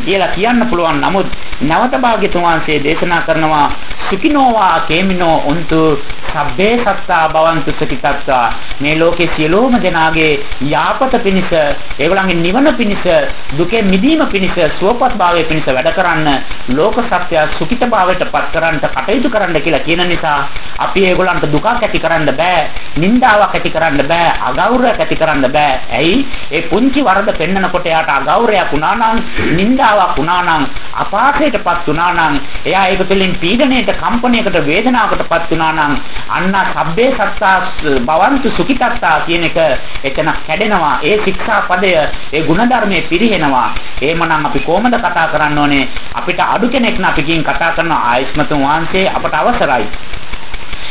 කියලා කියන්න පුළුවන්. නමුත් නැවත භාග්‍යතුන් වහන්සේ දේශනා කරනවා. සුඛිනෝවා කේමිනෝ උන්තු සබ්බේ සත්තා භවන්තු සුඛිතත්තා මේ ලෝකේ සියලුම දෙනාගේ යාපත පිණිස ඒගොල්ලන්ගේ නිවන පිණිස දුකෙන් මිදීම පිණිස සුවපත් භාවයේ පිණිස වැඩ කරන්න ලෝක සත්‍ය සුඛිත භාවයට පත් කරන්න කටයුතු කරන්න කියලා කියන නිසා අපි ඒගොල්ලන්ට දුකක් ඇති කරන්න බෑ නින්දාවක් ඇති කරන්න බෑ අගෞරවයක් ඇති කරන්න බෑ. ඇයි? ඒ පුංචි වරද පෙන්නකොට යාට අගෞරවයක් වුණා නම් නින්දාවක් වුණා නම් අපාසයටපත් වුණා නම් එයා ඒක තුළින් පීඩණයට කම්පනයකට වේදනාවකටපත් වුණා නම් අන්න සබ්බේ සත්තා භවන්තු සුඛිතත්තා කියන එක එතන කැඩෙනවා. ඒ ශික්ෂා පදය ඒ ಗುಣධර්මයේ පිරිහෙනවා. එහෙමනම් අපි කොහොමද කතා කරන්න ඕනේ? අපිට අඩු කෙනෙක් නම් අපි කින් කතා කරන ආයස්මතුන් වහන්සේ අපට අවසරයි.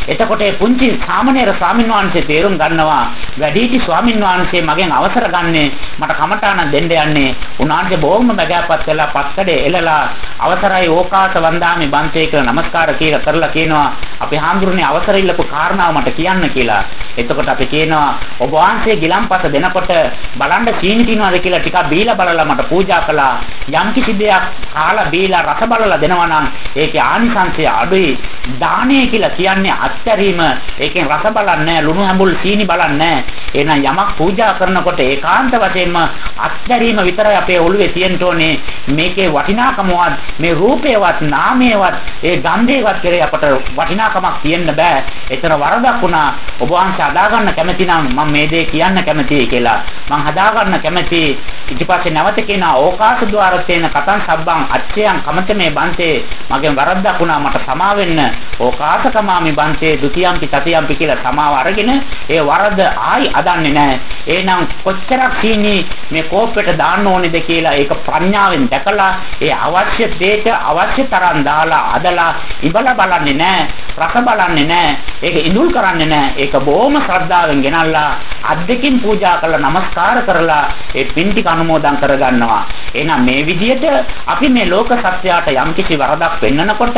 එතකොට ඒ පුංචි සාමණේර ස්වාමීන් වහන්සේ තේරුම් ගන්නවා වැඩිහිටි ස්වාමීන් වහන්සේ මගෙන් අවසර ගන්නේ මට කමඨාන දෙන්න යන්නේ උන්වහන්සේ බොහොම බගෑපත් වෙලා පස්සඩේ එලලා අවසරයි ඕකාස වන්දාමි බන්තේ කියලා নমස්කාර කියලා කරලා කියනවා අපි හාමුදුරනේ අවසර ඉල්ලපු කාරණාව මට කියන්න කියලා. එතකොට අපි කියනවා ඔබ වහන්සේ ගිලම්පස දෙනකොට බලන්න සීනි තියනවාද කියලා ටිකක් බීලා බලලා මට පූජා කළා. යම් කිසි දෙයක් කාලා බීලා රස බලලා දෙනවා නම් ඒකේ ආනිසංසය අඩුයි. දානය කියලා කියන්නේ අත්හැරීම ඒකෙන් රස බලන්නේ ලුණු හැඹුල් සීනි බලන්නේ එහෙනම් යමක් පූජා කරනකොට ඒකාන්ත වශයෙන්ම අත්හැරීම විතරයි අපේ ඔළුවේ තියෙන්න ඕනේ. මේකේ වටිනාකමවත් මේ රූපේවත් නාමයේවත් ඒ ගන්ධේවත් කෙරේ අපට වටිනාකමක් තියෙන්න බෑ. එතන වරදක් වුණා. ඔබ වහන්සේ අදා ගන්න කැමති නම් මම මේ දේ කියන්න කැමතියි කියලා. මම හදා ගන්න කැමති. ඊට පස්සේ නැවත කියන ඕකාස ద్వාරතේන කතං සබ්බං අච්චයන් කමතමේ බන්තේ. මගෙන් වරද්දක් වුණා මට සමා වෙන්න ඕකාස කමාමි බන්තේ වහන්සේ ဒုတိ යම්පි තතියම්පි කියලා සමාව අරගෙන ඒ වරද ආයි අදන්නේ නැහැ. එහෙනම් කොච්චරක් සීනි මේ කෝපයට දාන්න ඕනේද කියලා ඒක ප්‍රඥාවෙන් දැකලා ඒ අවශ්‍ය දෙයට අවශ්‍ය තරම් දාලා අදලා ඉබලා බලන්නේ නැහැ. රස බලන්නේ නැහැ. ඒක ඉඳුල් කරන්නේ නැහැ. ඒක බොහොම ශ්‍රද්ධාවෙන් ගෙනල්ලා අද්දකින් පූජා කරලා নমස්කාර කරලා ඒ පින් ටික අනුමෝදන් කරගන්නවා. එහෙනම් මේ විදිහට අපි මේ ලෝක සත්‍යයට යම්කිසි වරදක් වෙන්නනකොට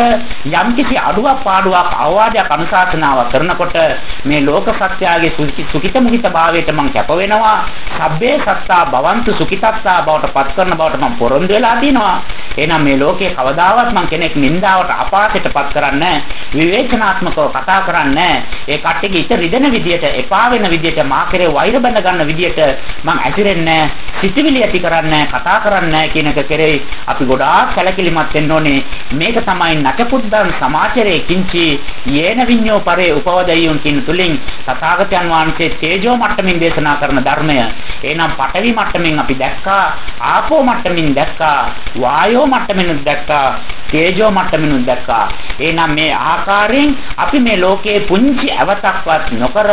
යම්කිසි අඩුවක් පාඩුවක් අවවාදයක් අනුසාර අනුශාසනාව කරනකොට මේ ලෝක සත්‍යයේ සුඛිත මුහිත භාවයට මම කැප වෙනවා. සබ්බේ සත්තා භවන්තු සුඛිතත්තා බවට පත් කරන බවට මම පොරොන්දු වෙලා තිනවා. එහෙනම් මේ ලෝකේ කවදාවත් මම කෙනෙක් නින්දාවට අපාසයට පත් කරන්නේ විවේචනාත්මකව කතා කරන්නේ ඒ කට්ටියගේ ඉත රිදෙන විදියට එපා වෙන විදියට මා කෙරේ වෛර බඳ ගන්න විදියට මම ඇසිරෙන්නේ සිතිවිලි ඇති කරන්නේ කතා කරන්නේ කියන එක කෙරේ අපි ගොඩාක් සැලකිලිමත් වෙන්න ඕනේ මේක තමයි නටපුද්දන් සමාචරයේ කිංචි යේන විඤ්ඤෝ පරේ උපවදයියුන් කියන තුලින් තථාගතයන් වහන්සේ තේජෝ මට්ටමින් දේශනා කරන ධර්මය. එහෙනම් පඨවි මට්ටමින් අපි දැක්කා, ආපෝ මට්ටමින් දැක්කා, වායෝ මට්ටමින් දැක්කා, තේජෝ මට්ටමින් දැක්කා. එහෙනම් මේ ආකාරයෙන් අපි මේ ලෝකයේ පුංචි අවතක්වත් නොකර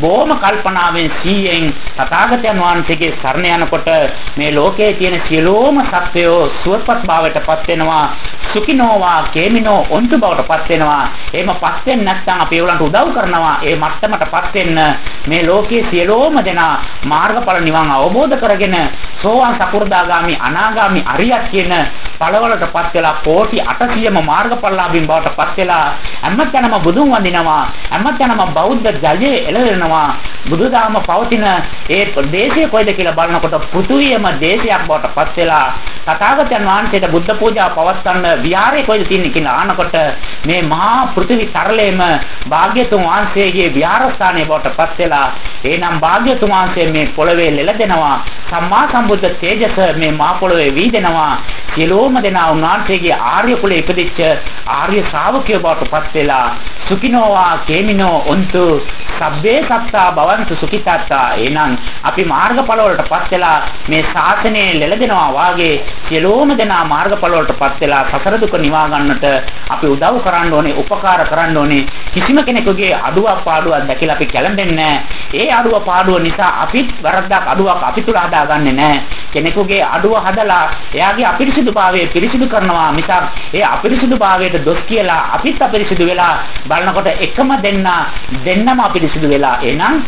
බොහොම කල්පනාවෙන් සීයෙන් තථාගතයන් වහන්සේගේ සරණ යනකොට මේ ලෝකයේ තියෙන සියලුම සත්වයෝ සුවපත් භාවයටපත් වෙනවා. සුඛිනෝවා කේමිනෝ ඔන්තු බවටපත් වෙනවා. එහෙමපත් වෙන්නේ නැත්නම් අපි ඒගොල්ලන්ට උදව් කරනවා. ඒ මට්ටමටපත් වෙන්න මේ ලෝකයේ සියලෝම දෙනා මාර්ගඵල නිවන් අවබෝධ කරගෙන සෝවාන් සකු르දාගාමි අනාගාමි අරියත් කියන ඵලවලටපත් වෙලා කෝටි 800ම මාර්ගඵලලාභීන් බවට පත් වෙලා හැමතැනම බුදුන් වඳිනවා. හැමතැනම බෞද්ධ ජලයේ එළවෙනවා. බුදුදහම පවතින ඒ දේශය කොයිද කියලා බලනකොට පෘථුවියම දේශයක් බවට පත් වෙලා තථාගතයන් වහන්සේට බුද්ධ පූජා පවත්වන්න විහාරය කොයිද තියෙන්නේ කියලා අහනකොට මේ මහා පෘථිවි තරලේම භාග්‍යතුන් වහන්සේගේ විහාරස්ථානයේ බවට පත් වෙලා එනම් භාග්‍යතුන් වහන්සේ මේ පොළවේ ලෙලදෙනවා. සම්මා සම්බුද්ධ තේජස මේ මා පොළවේ වීදෙනවා. සියලුම දෙනා උන්වහන්සේගේ ආර්ය කුලයේ ඉපදිච්ච ආර්ය ශ්‍රාවකයෝ බවට පත් වෙලා සුඛිනෝවා කේමිනෝ උන්තු සබ්බේ සත්තා භවන්තු සුඛිතාත්තා. එනම් අපි මාර්ගඵල වලටපත් වෙලා මේ ශාසනයේ ලෙලදෙනවා වාගේ සියලුම දෙනා මාර්ගඵල වලටපත් වෙලා සසර දුක නිවා ගන්නට අපි උදව් කරන්න ඕනේ උපකාර කරන්න ඕනේ. කිසිම කෙනෙකුගේ අඩුවක් පාඩුවක් දැකලා අපි කැළඹෙන්නේ ඒ අඩුව පාඩුව නිසා අපිත් වරද්දක් අඩුවක් අපි තුල හදාගන්නේ නැහැ. කෙනෙකුගේ අඩුව හදලා එයාගේ අපිරිසිදුභාවය පිරිසිදු කරනවා. මිසක් ඒ අපිරිසිදුභාවයට දොස් කියලා අපිත් අපිරිසිදු වෙලා බලනකොට එකම දෙන්න දෙන්නම අපිරිසිදු වෙලා. එහෙනම්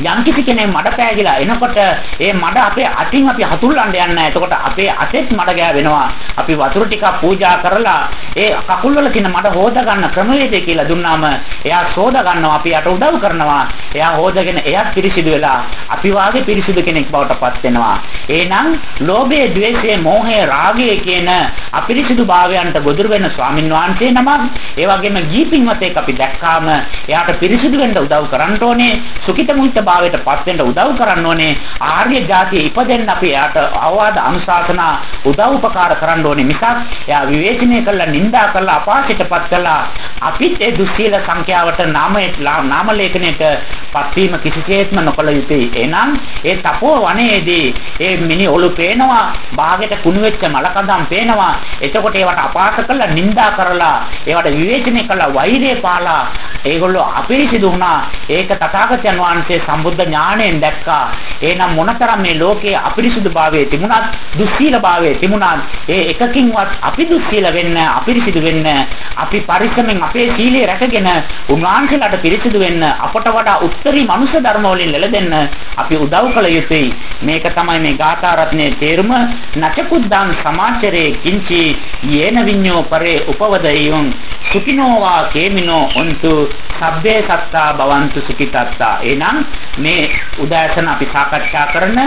යම් කිසි කෙනෙක් මඩ පෑගිලා එනකොට ඒ මඩ අපේ අතින් අපි හතුල්ලන්න යන්න. එතකොට අපේ අතෙත් මඩ ගෑවෙනවා. අපි වතුර ටිකක් පූජා කරලා ඒ කකුල් වල තියෙන මඩ හොද ගන්න ක්‍රමවේදය කියලා දුන්නාම එයා සෝද ගන්නවා. අපි යට උදව් කරනවා. එයා හොදගෙන එයාත් පිරිසිදු වෙලා අපි වාගේ පිරිසිදු කෙනෙක් බවට පත් වෙනවා. එහෙනම් ලෝභය, ద్వේෂය, මෝහය, රාගය කියන අපිරිසිදු භාවයන්ට ගොදුරු වෙන ස්වාමින් වහන්සේ නමක් ඒ වගේම ගීපින්වතෙක් අපි දැක්කාම එයාට පිරිසිදු වෙන්න උදව් කරන්න ඕනේ. සුඛිත මුහිත භාවයට පත් වෙන්න උදව් කරන්න ඕනේ. ආර්ය જાතිය ඉපදෙන්න අපි යාට අවවාද අනුශාසනා උදව් උපකාර කරන්න ඕනේ. මිසක් එයා විවේචනය කළා නිඳා කළා අපාසිතපත් කළා. අපිත් ඒ දුස්සීල සංඛ්‍යාවට නාමයේ නාම ලේඛනයට පත්වීම කිසිසේත්ම නොකළ යුතුයි. එහෙනම් ඒ තපෝ වනයේදී ඒ මිනි ඔලු පේනවා භාගයට කුණු වෙච්ච මලකඳන් පේනවා. එතකොට ඒවට අපාස කළා නිඳා කරලා ඒවට විවේචනය කළා වෛරය පාලා ඒගොල්ලෝ අපිරිසිදු වුණා. ඒක තථාගතයන් වහන්සේ සම්බුද්ධ ඥාණයෙන් දැක්කා. එහෙනම් මොනතරම් මේ ලෝකයේ අපිරිසුදුභාවයේ තිබුණත්, දුස්සීලභාවයේ තිබුණත්, ඒ එකකින්වත් අපි දුස්සීල වෙන්න, අපිරිසිදු වෙන්න, අපි පරිස්සමෙන් අපේ සීලය රැකගෙන උන්වහන්සේලාට පිරිසිදු වෙන්න, අපට වඩා උත්තරී මනුෂ්‍ය ධර්ම වලින් ලැබෙන්න අපි උදව් කළ යුතුයි. මේක තමයි මේ ගාථා රත්නයේ තේරුම. නචකුද්දං සමාචරේ කිංචි යේන විඤ්ඤෝ පරේ උපවදයියොන් සුඛිනෝවා කේමිනෝ උන්තු සබ්බේ සත්තා භවන්තු සුඛිතත්තා. එනම් මේ උදාසන අපි සාකච්ඡා කරන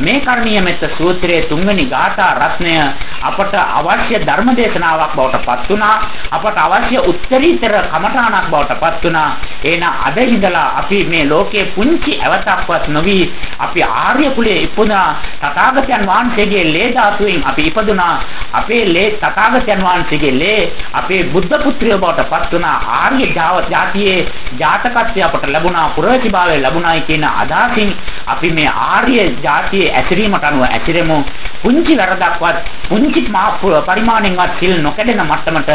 මේ කර්ණීය මෙත්ත සූත්‍රයේ තුන්වෙනි ගාථා රත්නය අපට අවශ්‍ය ධර්ම දේශනාවක් බවට පත් වුණා. අපට අවශ්‍ය උත්තරීතර කමඨාණක් බවට පත් වුණා. එහෙනම් අද ඉඳලා අපි මේ ලෝකයේ පුංචි අවතක්වත් නොවි අපි ආර්ය කුලයේ ඉපදුනා. තථාගතයන් වහන්සේගේ ලේ ධාතුවෙන් අපි ඉපදුනා. අපේ ලේ තථාගතයන් වහන්සේගේ ලේ අපේ බුද්ධ පුත්‍රයෝ බවට පත් වුණා. ආර්ය ජාතියේ ජාතකත්වය අපට ලැබුණා. පුරවැසිභාවය ලැබුණායි කියන අදහසින් අපි මේ ආර්ය ජාතියේ ඇසිරීමට අනුව ඇසිරෙමු. පුංචි වැරදක්වත් පුංචි පරිමාණයෙන්වත් සිල් නොකඩෙන මට්ටමට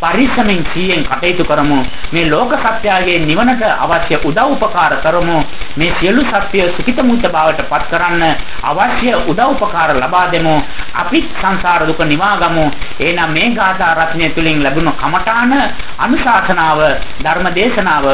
පරිස්සමින් සීයෙන් කටයුතු කරමු. මේ ලෝක සත්‍යයේ නිවනට අවශ්‍ය උදව් උපකාර කරමු. මේ සියලු සත්‍ය සුඛිත මුත්ත භාවයට පත් කරන්න අවශ්‍ය උදව් උපකාර ලබා දෙමු. අපි සංසාර දුක නිවාගමු එහෙනම් මේ ගාථා රත්නය තුලින් ලැබුණු කමඨාන අනුශාසනාව ධර්ම දේශනාව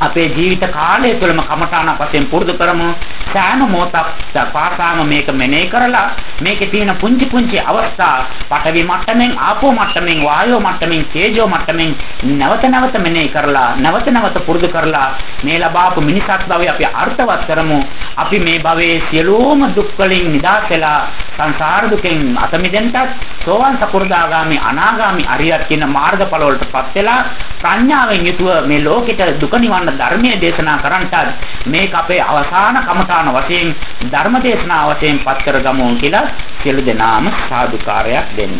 අපේ ජීවිත කාලය තුළම කමඨාන වශයෙන් පුරුදු කරමු. සෑම මොහොතක් පාසාම මේක මෙනෙහි කරලා මේකේ තියෙන පුංචි පුංචි අවස්ථා පඨවි මට්ටමින් ආපෝ මට්ටමින් වායෝ මට්ටමින් තේජෝ මට්ටමින් නැවත නැවත මෙනෙහි කරලා නැවත නැවත පුරුදු කරලා මේ ලබාපු මිනිසත් භවය අපි අර්ථවත් කරමු. අපි මේ භවයේ සියලුම දුක් වලින් නිදහස් වෙලා සංසාර දුකෙන් අත මිදෙන්නත් සෝවාන් සකු르දාගාමි අනාගාමි අරියත් කියන මාර්ගඵල වලටපත් වෙලා ප්‍රඥාවෙන් යුතුව මේ ලෝකෙට දුක නිවන්න ධර්මයේ දේශනා කරන්නට මේක අපේ අවසාන කමඨාන වශයෙන් ධර්ම දේශනා වශයෙන් පත් කරගමු කියලා සියලු දෙනාම සාදුකාරයක් දෙන්න.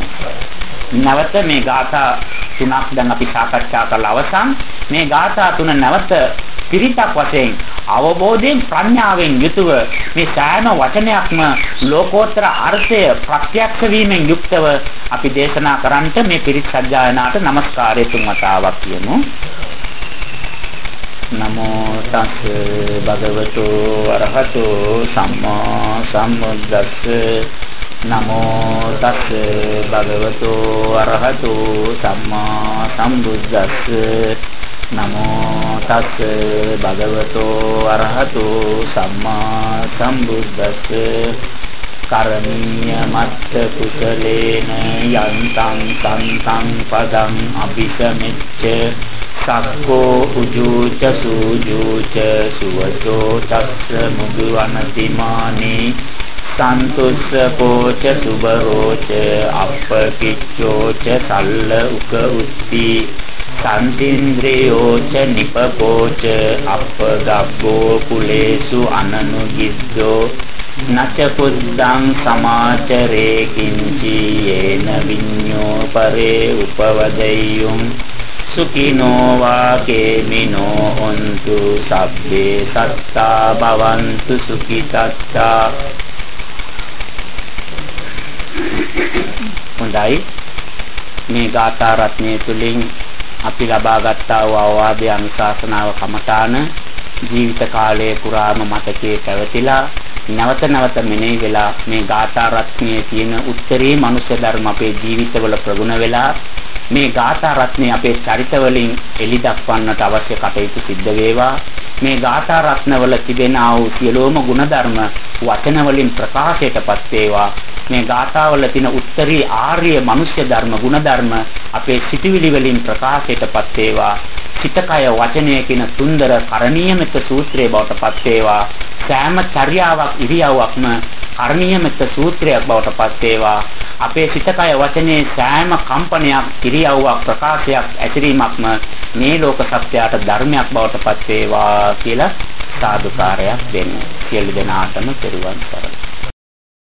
නැවත මේ ගාථා තුනක් දැන් අපි සාකච්ඡා කරලා අවසන් මේ ගාථා තුන නැවත පිරිතක් වශයෙන් අවබෝධයෙන් ප්‍රඥාවෙන් යුතුව මේ සෑම වචනයක්ම ලෝකෝත්තර අර්ථය ප්‍රත්‍යක්ෂ වීමෙන් යුක්තව අපි දේශනා කරන්නට මේ පිරිත් සජ්ජායනාට নমස්කාරය තුන් වතාවක් කියමු නමෝ තස් භගවතු අරහතු සම්මා සම්බුද්දස්ස. නමෝ තස් භගවතු අරහතු සම්මා සම්බුද්දස්ස. නමෝ තස් භගවතු අරහතු සම්මා සම්බුද්දස්ස. කරණීය මත්ත කුසලේන යන්තං සන්තං පදං අபிසමෙච්ච සක්කෝ උජූච සූජූච සුවචෝ තස්ස මුගවනතිමානී සන්තුස්සකෝච සුබරෝච අප්පකිච්චෝච සල්ල උක උත්ති සන්තින්ද්‍රයෝච නිපකෝච අප්පගබ්බෝ කුලේසු අනනුගිද්දෝ නච පුද්දං සමාචරේ කිංචි යේන විඤ්ඤෝ පරේ උපවදෙය්‍යුම් සුඛිනෝ වාකේමිනෝ හොන්තු සබ්බේ සත්තා භවන්තු සුඛිතත්තා හොඳයි මේ ගාථා රත්නය තුලින් අපි ලබාගත් වූ අවවාදය අනුශාසනාව කමඨාන ජීවිත කාලයේ පුරාම මතකයේ පැවතිලා නැවත නැවත මෙනෙහි වෙලා මේ ගාථා රත්නයේ තියෙන උත්තරී මනුෂ්‍ය ධර්ම අපේ ජීවිතවල ප්‍රගුණ වෙලා මේ ගාථා රත්නේ අපේ චරිත වලින් එලි දක්වන්නට අවශ්‍ය කටයුතු සිද්ධ වේවා. මේ ගාථා රත්නවල තිබෙන ආ වූ සියලුම ගුණධර්ම වචන වලින් ප්‍රකාශයටපත් වේවා. මේ ගාථාවල තියෙන උත්තරී ආර්ය මනුෂ්‍ය ධර්ම ගුණධර්ම අපේ සිටිවිලි වලින් ප්‍රකාශයටපත් වේවා. සිතකය වචනය කියන සුන්දර කරණීයමෙත් සූත්‍රයේ බවට පත් වේවා සෑම චර්යාවක් ඉරියව්වක්ම කරණීයමෙත් සූත්‍රයක් බවට පත් වේවා අපේ සිතකය වචනේ සෑම කම්පනයක් ඉරියව්වක් ප්‍රකාශයක් ඇතිරීමක්ම මේ ලෝක සත්‍යයට ධර්මයක් බවට පත් වේවා කියලා සාදුකාරයක් දෙන්න. සියලු දෙනාටම පෙරවන් සරණයි